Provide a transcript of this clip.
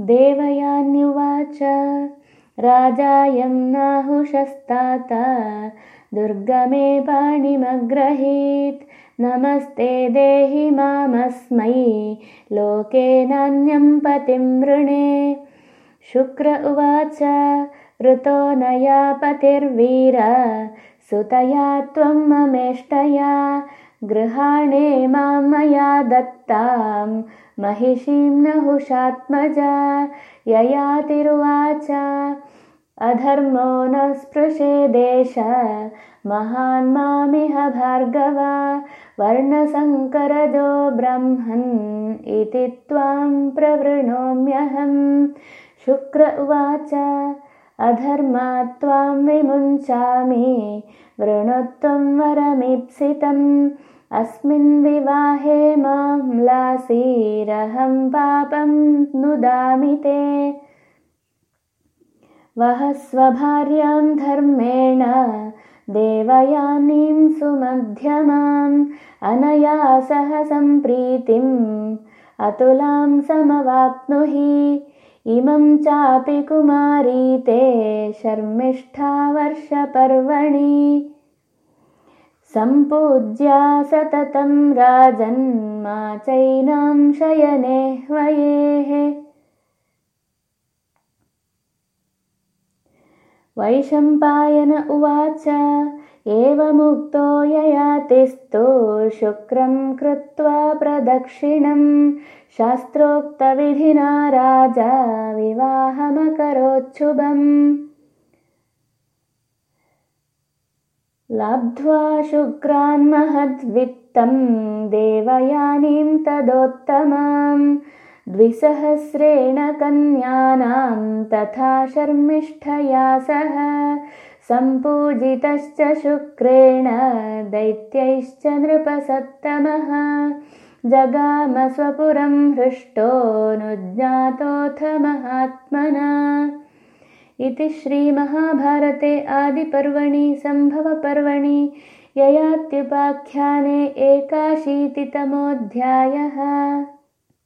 देवयान्युवाच। राजायं नाहुशस्तात दुर्गमे पाणिमग्रहीत् नमस्ते देहि मामस्मै। लोके नान्यं पतिं वृणे शुक्र उवाच। ऋतो नया पतिर्वीर। सुतया त्वं ममेष्टया गृहाणे मां मया दत्तां। महिषीं नहुषात्मजा ययातिरुवाच अधर्मो न स्पृशे देश महान् मामिह भार्गव वर्णसङ्करजो ब्रह्मन् इति त्वां प्रवृणोम्यहं शुक्र उवाच अधर्मात् त्वां विमुञ्चामि वृणुत्वं वरमीप्सितम्। अस्मिन् विवाहे मां लासीरहं पापं नुदामि ते। वह स्वभार्यां धर्मेण देवयानीं सुमध्यमाम् अनया सह सम्प्रीतिम् अतुलां समवाप्नुहि इमं चापि कुमारी ते शर्मिष्ठावर्षपर्वणि सम्पूज्या सततं राजन्मा चैनां शयने ह्वयेः। वैशम्पायन उवाच एवमुक्तो ययातिस्तु शुक्रं कृत्वा प्रदक्षिणं। शास्त्रोक्तविधिना राजा विवाहमकरोच्छुभम् लब्ध्वा शुक्रान्महद्वित्तं देवयानीं तदोत्तमाम्। द्विसहस्रेण कन्यानां तथा शर्मिष्ठया सह सम्पूजितश्च शुक्रेण दैत्यैश्च नृपसत्तमः जगामस्वपुरं हृष्टोऽनुज्ञातोऽथ महात्मना। इति श्रीमहाभारते आदिपर्वणि सम्भवपर्वणि ययात्युपाख्याने एकाशीतितमोऽध्यायः